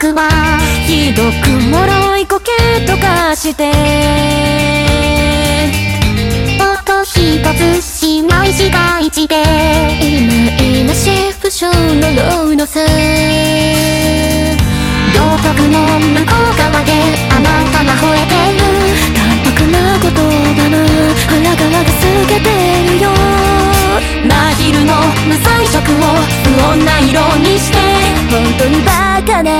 くはひどく脆い呼吸とかして。音とつしない市街地で今今シフションのローのせ道徳の向こう側であなたが吠えてる。淡白な言葉の腹ががすけてる。真昼の無彩色を不穏な色にして。本当にバカな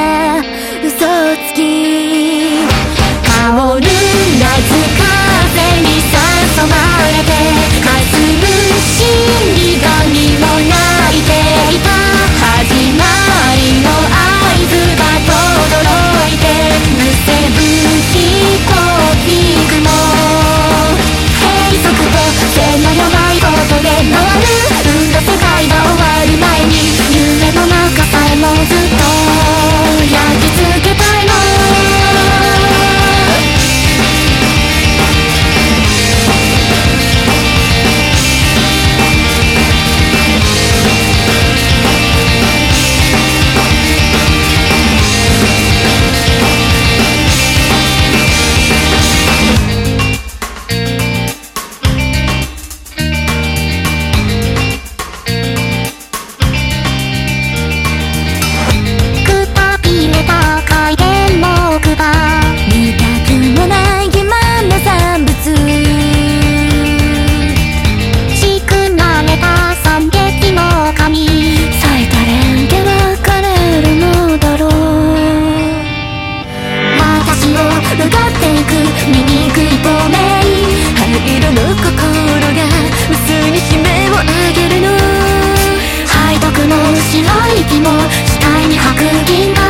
息も視界に白銀が